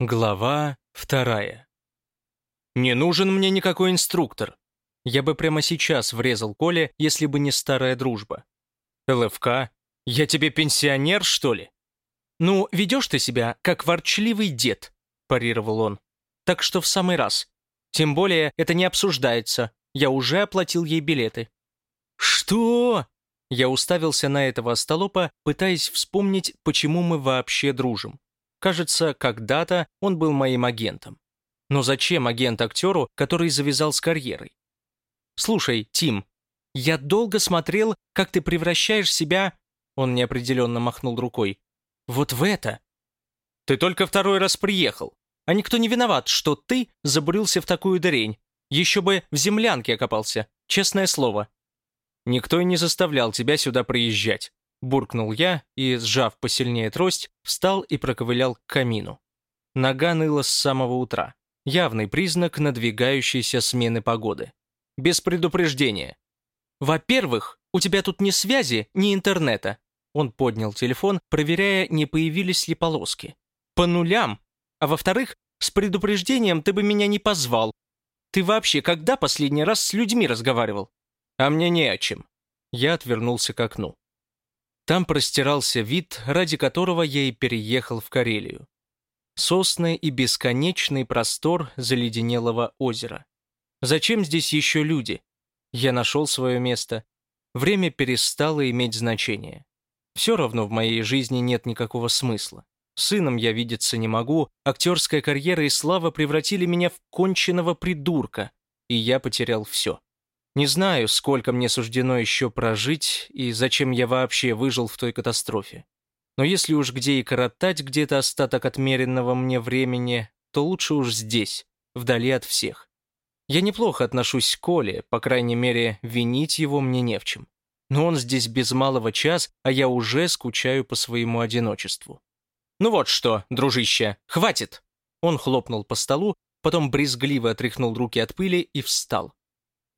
Глава вторая. Не нужен мне никакой инструктор. Я бы прямо сейчас врезал Коле, если бы не старая дружба. ЛФК? Я тебе пенсионер, что ли? Ну, ведешь ты себя, как ворчливый дед, парировал он. Так что в самый раз. Тем более, это не обсуждается. Я уже оплатил ей билеты. Что? Я уставился на этого остолопа, пытаясь вспомнить, почему мы вообще дружим. Кажется, когда-то он был моим агентом. Но зачем агент актеру, который завязал с карьерой? Слушай, Тим, я долго смотрел, как ты превращаешь себя... Он неопределенно махнул рукой. Вот в это. Ты только второй раз приехал. А никто не виноват, что ты забурился в такую дырень. Еще бы в землянке окопался, честное слово. Никто и не заставлял тебя сюда приезжать. Буркнул я и, сжав посильнее трость, встал и проковылял к камину. Нога ныла с самого утра. Явный признак надвигающейся смены погоды. Без предупреждения. «Во-первых, у тебя тут ни связи, ни интернета». Он поднял телефон, проверяя, не появились ли полоски. «По нулям. А во-вторых, с предупреждением ты бы меня не позвал. Ты вообще когда последний раз с людьми разговаривал?» «А мне не о чем». Я отвернулся к окну. Там простирался вид, ради которого я и переехал в Карелию. Сосны и бесконечный простор заледенелого озера. Зачем здесь еще люди? Я нашел свое место. Время перестало иметь значение. Все равно в моей жизни нет никакого смысла. Сыном я видеться не могу, актерская карьера и слава превратили меня в конченного придурка, и я потерял все. Не знаю, сколько мне суждено еще прожить и зачем я вообще выжил в той катастрофе. Но если уж где и коротать где-то остаток отмеренного мне времени, то лучше уж здесь, вдали от всех. Я неплохо отношусь к Коле, по крайней мере, винить его мне не в чем. Но он здесь без малого час, а я уже скучаю по своему одиночеству. «Ну вот что, дружище, хватит!» Он хлопнул по столу, потом брезгливо отряхнул руки от пыли и встал.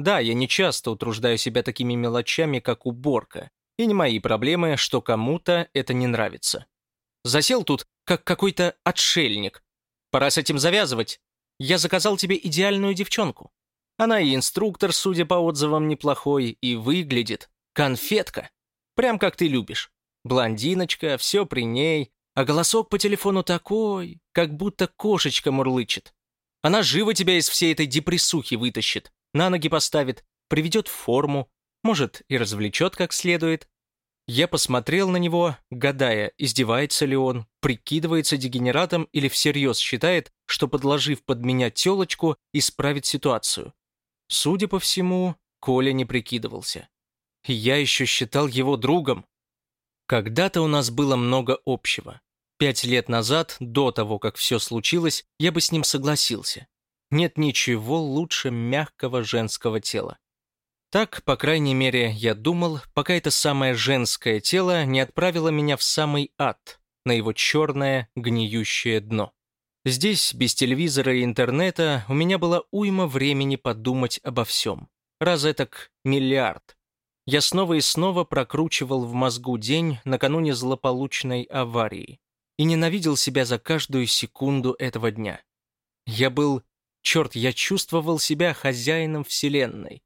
Да, я не часто утруждаю себя такими мелочами, как уборка, и не мои проблемы, что кому-то это не нравится. Засел тут, как какой-то отшельник. Пора с этим завязывать. Я заказал тебе идеальную девчонку. Она и инструктор, судя по отзывам, неплохой, и выглядит. Конфетка. Прям как ты любишь. Блондиночка, все при ней, а голосок по телефону такой, как будто кошечка мурлычет. Она живо тебя из всей этой депрессухи вытащит на ноги поставит, приведет в форму, может, и развлечет как следует. Я посмотрел на него, гадая, издевается ли он, прикидывается дегенератом или всерьез считает, что, подложив под меня телочку, исправит ситуацию. Судя по всему, Коля не прикидывался. я еще считал его другом. Когда-то у нас было много общего. Пять лет назад, до того, как все случилось, я бы с ним согласился. Нет ничего лучше мягкого женского тела. Так, по крайней мере, я думал, пока это самое женское тело не отправило меня в самый ад, на его черное гниющее дно. Здесь, без телевизора и интернета, у меня была уйма времени подумать обо всем. Раз этак миллиард. Я снова и снова прокручивал в мозгу день накануне злополучной аварии и ненавидел себя за каждую секунду этого дня. Я был Черт, я чувствовал себя хозяином Вселенной.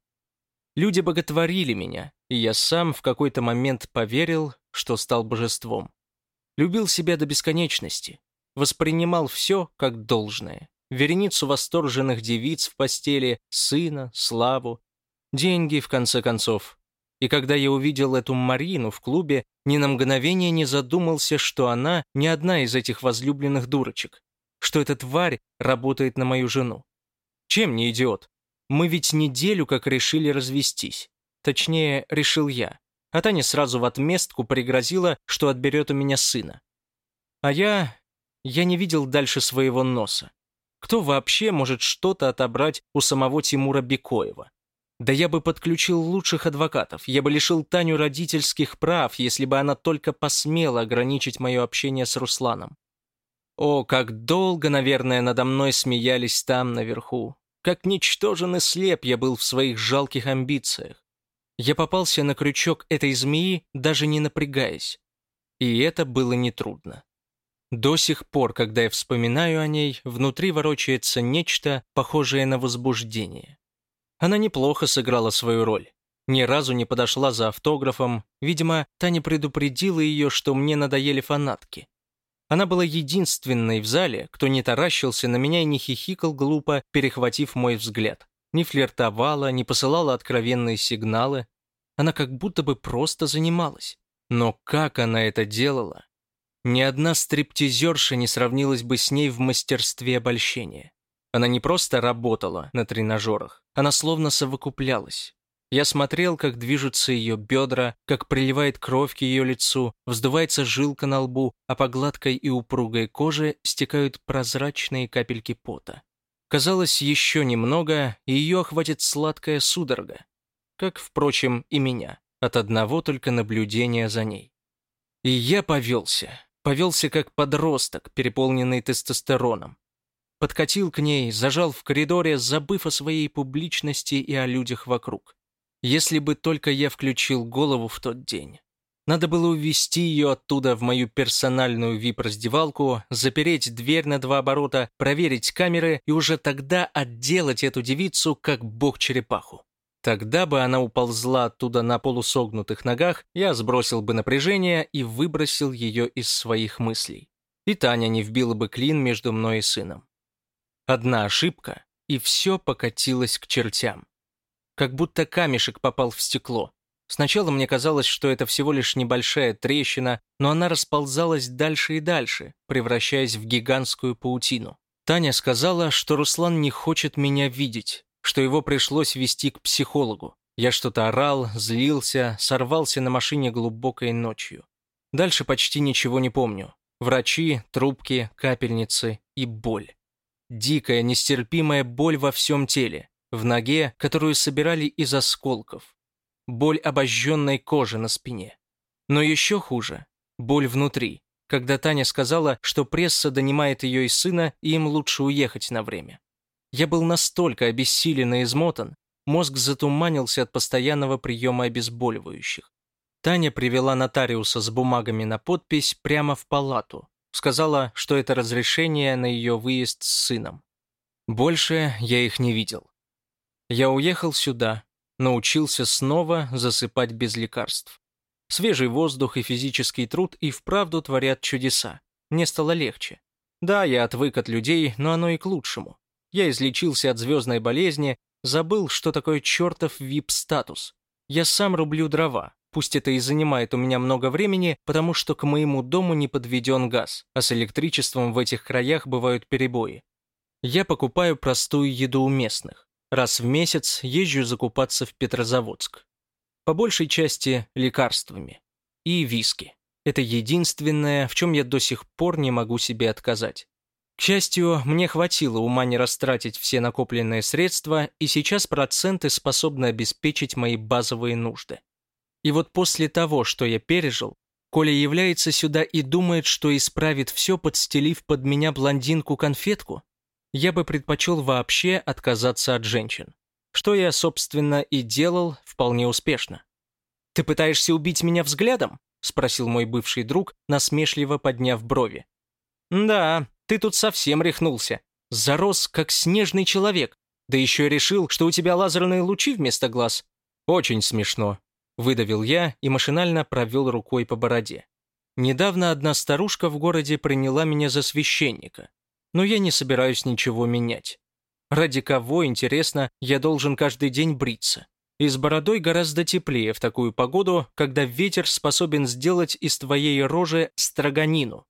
Люди боготворили меня, и я сам в какой-то момент поверил, что стал божеством. Любил себя до бесконечности, воспринимал все как должное. Вереницу восторженных девиц в постели, сына, славу, деньги, в конце концов. И когда я увидел эту Марину в клубе, ни на мгновение не задумался, что она не одна из этих возлюбленных дурочек что эта тварь работает на мою жену. Чем не идиот? Мы ведь неделю как решили развестись. Точнее, решил я. А Таня сразу в отместку пригрозила, что отберет у меня сына. А я... я не видел дальше своего носа. Кто вообще может что-то отобрать у самого Тимура Бекоева? Да я бы подключил лучших адвокатов, я бы лишил Таню родительских прав, если бы она только посмела ограничить мое общение с Русланом. О, как долго, наверное, надо мной смеялись там, наверху. Как ничтожен и слеп я был в своих жалких амбициях. Я попался на крючок этой змеи, даже не напрягаясь. И это было нетрудно. До сих пор, когда я вспоминаю о ней, внутри ворочается нечто, похожее на возбуждение. Она неплохо сыграла свою роль. Ни разу не подошла за автографом. Видимо, Таня предупредила ее, что мне надоели фанатки. Она была единственной в зале, кто не таращился на меня и не хихикал глупо, перехватив мой взгляд. Не флиртовала, не посылала откровенные сигналы. Она как будто бы просто занималась. Но как она это делала? Ни одна стриптизерша не сравнилась бы с ней в мастерстве обольщения. Она не просто работала на тренажерах, она словно совокуплялась. Я смотрел, как движутся ее бедра, как приливает кровь к ее лицу, вздувается жилка на лбу, а по гладкой и упругой коже стекают прозрачные капельки пота. Казалось, еще немного, и ее охватит сладкая судорога. Как, впрочем, и меня, от одного только наблюдения за ней. И я повелся. Повелся как подросток, переполненный тестостероном. Подкатил к ней, зажал в коридоре, забыв о своей публичности и о людях вокруг. Если бы только я включил голову в тот день. Надо было увести ее оттуда в мою персональную вип-раздевалку, запереть дверь на два оборота, проверить камеры и уже тогда отделать эту девицу как бог-черепаху. Тогда бы она уползла оттуда на полусогнутых ногах, я сбросил бы напряжение и выбросил ее из своих мыслей. И Таня не вбила бы клин между мной и сыном. Одна ошибка, и все покатилось к чертям как будто камешек попал в стекло. Сначала мне казалось, что это всего лишь небольшая трещина, но она расползалась дальше и дальше, превращаясь в гигантскую паутину. Таня сказала, что Руслан не хочет меня видеть, что его пришлось вести к психологу. Я что-то орал, злился, сорвался на машине глубокой ночью. Дальше почти ничего не помню. Врачи, трубки, капельницы и боль. Дикая, нестерпимая боль во всем теле в ноге, которую собирали из осколков, боль обожженной кожи на спине. Но еще хуже – боль внутри, когда Таня сказала, что пресса донимает ее и сына, и им лучше уехать на время. Я был настолько обессилен и измотан, мозг затуманился от постоянного приема обезболивающих. Таня привела нотариуса с бумагами на подпись прямо в палату. Сказала, что это разрешение на ее выезд с сыном. Больше я их не видел. Я уехал сюда, научился снова засыпать без лекарств. Свежий воздух и физический труд и вправду творят чудеса. Мне стало легче. Да, я отвык от людей, но оно и к лучшему. Я излечился от звездной болезни, забыл, что такое чертов вип-статус. Я сам рублю дрова, пусть это и занимает у меня много времени, потому что к моему дому не подведен газ, а с электричеством в этих краях бывают перебои. Я покупаю простую еду у местных. Раз в месяц езжу закупаться в Петрозаводск. По большей части лекарствами. И виски. Это единственное, в чем я до сих пор не могу себе отказать. К счастью, мне хватило ума не растратить все накопленные средства, и сейчас проценты способны обеспечить мои базовые нужды. И вот после того, что я пережил, Коля является сюда и думает, что исправит все, подстелив под меня блондинку-конфетку? Я бы предпочел вообще отказаться от женщин. Что я, собственно, и делал вполне успешно. «Ты пытаешься убить меня взглядом?» — спросил мой бывший друг, насмешливо подняв брови. «Да, ты тут совсем рехнулся. Зарос, как снежный человек. Да еще решил, что у тебя лазерные лучи вместо глаз. Очень смешно», — выдавил я и машинально провел рукой по бороде. Недавно одна старушка в городе приняла меня за священника, но я не собираюсь ничего менять. Ради кого, интересно, я должен каждый день бриться? И с бородой гораздо теплее в такую погоду, когда ветер способен сделать из твоей рожи строганину.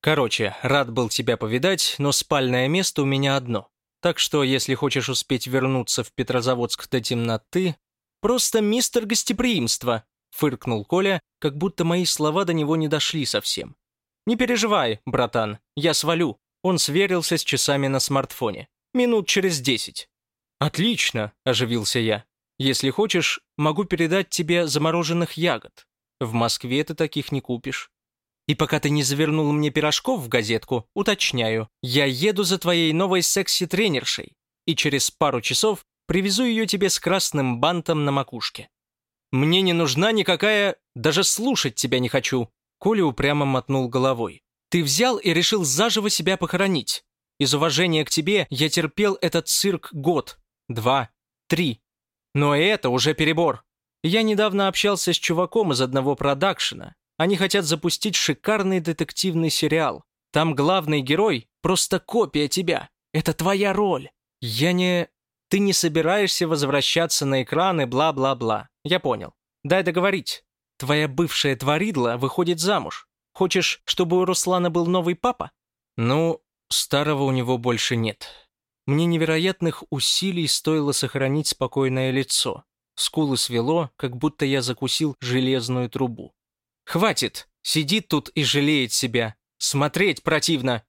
Короче, рад был тебя повидать, но спальное место у меня одно. Так что, если хочешь успеть вернуться в Петрозаводск до темноты... Просто мистер гостеприимства, фыркнул Коля, как будто мои слова до него не дошли совсем. Не переживай, братан, я свалю. Он сверился с часами на смартфоне. «Минут через десять». «Отлично», — оживился я. «Если хочешь, могу передать тебе замороженных ягод. В Москве ты таких не купишь». «И пока ты не завернул мне пирожков в газетку, уточняю, я еду за твоей новой секси-тренершей и через пару часов привезу ее тебе с красным бантом на макушке. Мне не нужна никакая... Даже слушать тебя не хочу». Коля упрямо мотнул головой. Ты взял и решил заживо себя похоронить. Из уважения к тебе я терпел этот цирк год, два, три. Но это уже перебор. Я недавно общался с чуваком из одного продакшена. Они хотят запустить шикарный детективный сериал. Там главный герой — просто копия тебя. Это твоя роль. Я не... Ты не собираешься возвращаться на экраны, бла-бла-бла. Я понял. Дай договорить. Твоя бывшая тваридла выходит замуж. Хочешь, чтобы у Руслана был новый папа? Ну, старого у него больше нет. Мне невероятных усилий стоило сохранить спокойное лицо. Скулы свело, как будто я закусил железную трубу. «Хватит! Сидит тут и жалеет себя. Смотреть противно!»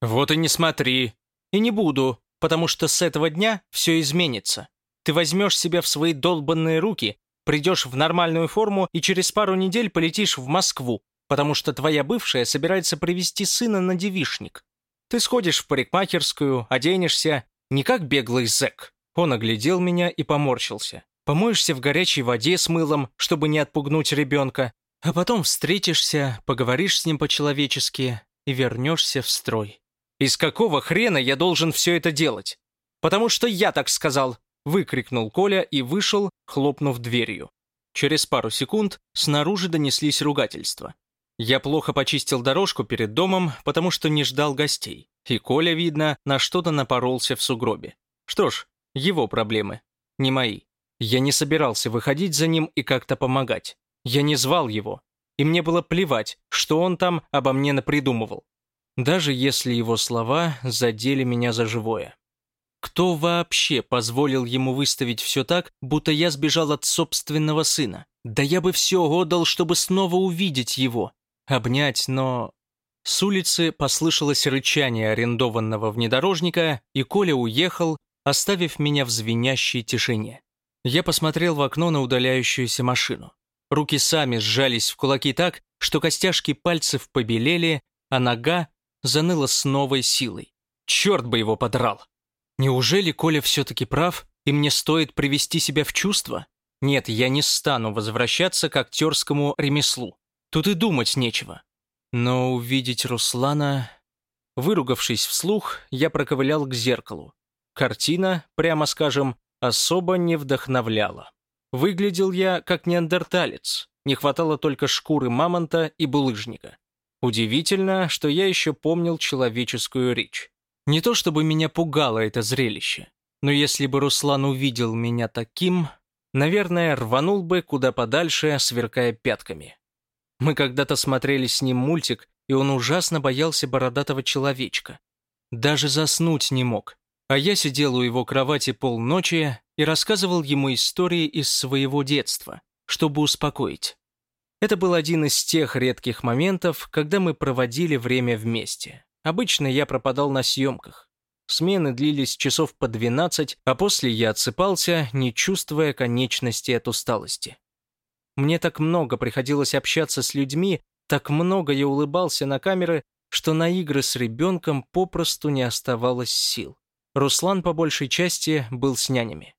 «Вот и не смотри!» «И не буду, потому что с этого дня все изменится. Ты возьмешь себя в свои долбанные руки, придешь в нормальную форму и через пару недель полетишь в Москву, потому что твоя бывшая собирается привести сына на девишник. Ты сходишь в парикмахерскую, оденешься, не как беглый зэк». Он оглядел меня и поморщился помоешься в горячей воде с мылом, чтобы не отпугнуть ребенка, а потом встретишься, поговоришь с ним по-человечески и вернешься в строй. Из какого хрена я должен все это делать? Потому что я так сказал, выкрикнул Коля и вышел, хлопнув дверью. Через пару секунд снаружи донеслись ругательства. Я плохо почистил дорожку перед домом, потому что не ждал гостей. И Коля, видно, на что-то напоролся в сугробе. Что ж, его проблемы, не мои. Я не собирался выходить за ним и как-то помогать. Я не звал его, и мне было плевать, что он там обо мне напридумывал. Даже если его слова задели меня за живое. Кто вообще позволил ему выставить все так, будто я сбежал от собственного сына? Да я бы все отдал, чтобы снова увидеть его. Обнять, но... С улицы послышалось рычание арендованного внедорожника, и Коля уехал, оставив меня в звенящей тишине. Я посмотрел в окно на удаляющуюся машину. Руки сами сжались в кулаки так, что костяшки пальцев побелели, а нога заныла с новой силой. Черт бы его подрал! Неужели Коля все-таки прав, и мне стоит привести себя в чувство? Нет, я не стану возвращаться к актерскому ремеслу. Тут и думать нечего. Но увидеть Руслана... Выругавшись вслух, я проковылял к зеркалу. Картина, прямо скажем, особо не вдохновляло. Выглядел я как неандерталец, не хватало только шкуры мамонта и булыжника. Удивительно, что я еще помнил человеческую речь. Не то чтобы меня пугало это зрелище, но если бы Руслан увидел меня таким, наверное, рванул бы куда подальше, сверкая пятками. Мы когда-то смотрели с ним мультик, и он ужасно боялся бородатого человечка. Даже заснуть не мог, а я сидел у его кровати полночи и рассказывал ему истории из своего детства, чтобы успокоить. Это был один из тех редких моментов, когда мы проводили время вместе. Обычно я пропадал на съемках. Смены длились часов по 12, а после я отсыпался, не чувствуя конечности от усталости. Мне так много приходилось общаться с людьми, так много я улыбался на камеры, что на игры с ребенком попросту не оставалось сил. Руслан по большей части был с нянями.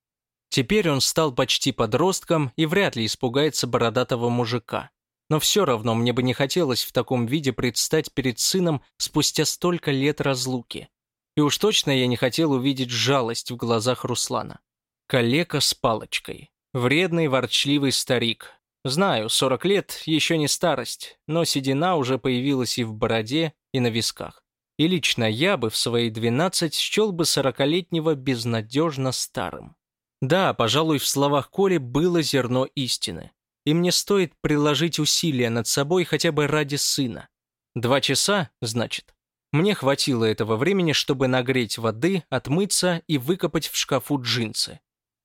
Теперь он стал почти подростком и вряд ли испугается бородатого мужика. Но все равно мне бы не хотелось в таком виде предстать перед сыном спустя столько лет разлуки. И уж точно я не хотел увидеть жалость в глазах Руслана. Калека с палочкой. Вредный, ворчливый старик. Знаю, 40 лет еще не старость, но седина уже появилась и в бороде, и на висках. И лично я бы в свои 12 счел бы сорокалетнего безнадежно старым. Да, пожалуй, в словах Коли было зерно истины. И мне стоит приложить усилия над собой хотя бы ради сына. Два часа, значит. Мне хватило этого времени, чтобы нагреть воды, отмыться и выкопать в шкафу джинсы.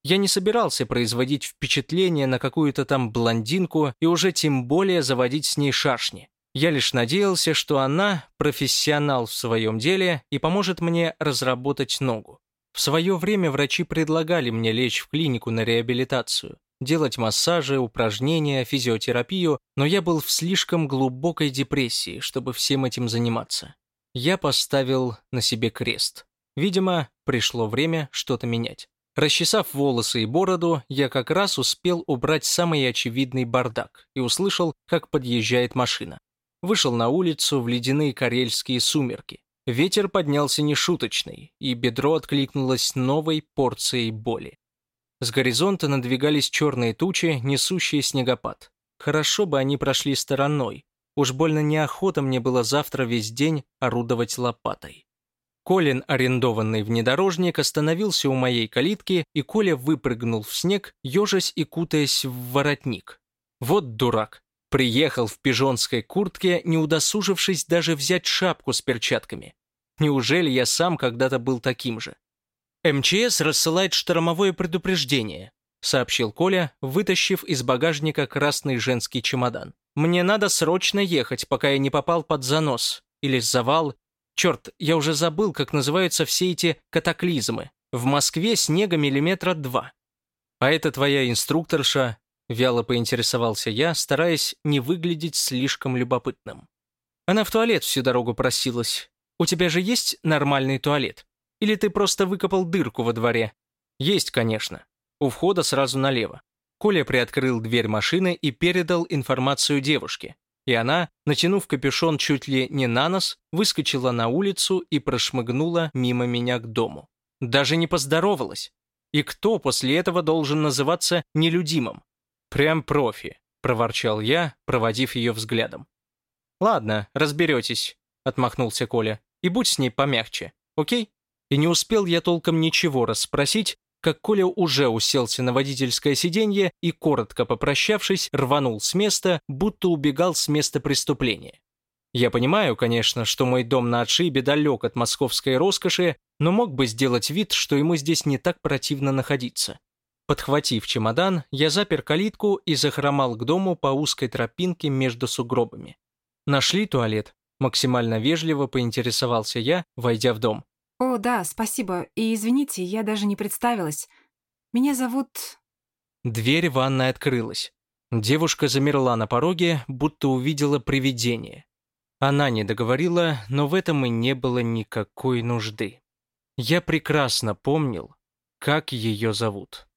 Я не собирался производить впечатление на какую-то там блондинку и уже тем более заводить с ней шашни. Я лишь надеялся, что она профессионал в своем деле и поможет мне разработать ногу. В свое время врачи предлагали мне лечь в клинику на реабилитацию, делать массажи, упражнения, физиотерапию, но я был в слишком глубокой депрессии, чтобы всем этим заниматься. Я поставил на себе крест. Видимо, пришло время что-то менять. Расчесав волосы и бороду, я как раз успел убрать самый очевидный бардак и услышал, как подъезжает машина. вышел на улицу в ледяные карельские сумерки. Ветер поднялся нешуточный, и бедро откликнулось новой порцией боли. С горизонта надвигались черные тучи, несущие снегопад. Хорошо бы они прошли стороной. Уж больно неохота мне было завтра весь день орудовать лопатой. Колин, арендованный внедорожник, остановился у моей калитки, и Коля выпрыгнул в снег, ежась и кутаясь в воротник. Вот дурак. Приехал в пижонской куртке, не удосужившись даже взять шапку с перчатками. Неужели я сам когда-то был таким же? МЧС рассылает штормовое предупреждение, сообщил Коля, вытащив из багажника красный женский чемодан. Мне надо срочно ехать, пока я не попал под занос. Или завал. Черт, я уже забыл, как называются все эти катаклизмы. В Москве снега миллиметра два. А это твоя инструкторша, Вяло поинтересовался я, стараясь не выглядеть слишком любопытным. Она в туалет всю дорогу просилась. У тебя же есть нормальный туалет? Или ты просто выкопал дырку во дворе? Есть, конечно. У входа сразу налево. Коля приоткрыл дверь машины и передал информацию девушке. И она, натянув капюшон чуть ли не на нос, выскочила на улицу и прошмыгнула мимо меня к дому. Даже не поздоровалась. И кто после этого должен называться нелюдимым? «Прям профи», — проворчал я, проводив ее взглядом. «Ладно, разберетесь», — отмахнулся Коля. «И будь с ней помягче, окей?» И не успел я толком ничего расспросить, как Коля уже уселся на водительское сиденье и, коротко попрощавшись, рванул с места, будто убегал с места преступления. Я понимаю, конечно, что мой дом на отшибе далек от московской роскоши, но мог бы сделать вид, что ему здесь не так противно находиться. Подхватив чемодан, я запер калитку и захромал к дому по узкой тропинке между сугробами. «Нашли туалет?» Максимально вежливо поинтересовался я, войдя в дом. «О, да, спасибо. И извините, я даже не представилась. Меня зовут...» Дверь ванной открылась. Девушка замерла на пороге, будто увидела привидение. Она не договорила, но в этом и не было никакой нужды. Я прекрасно помнил, как ее зовут.